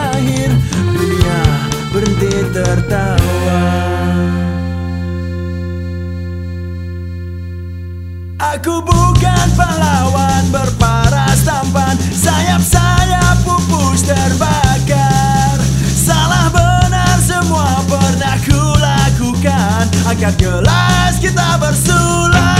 berakhir Dunia berhenti tertawa Aku bukan pahlawan berparas tampan Sayap-sayap pupus terbakar Salah benar semua pernah kulakukan agar jelas kita bersulang.